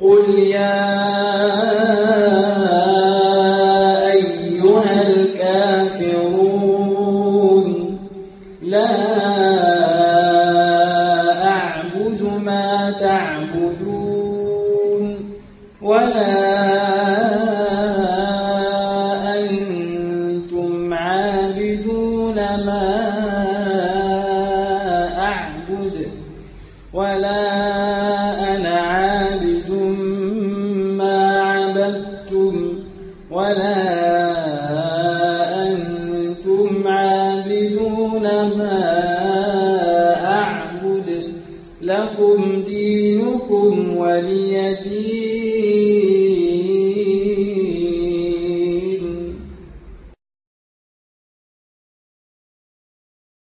قل يا أيها الكافرون لا أعبد ما تعبدون ولا أنتم عابدون ما أعبد ولا عبدتم ولا أنتم عابدون ما أعبد. لكم دينكم ولي دين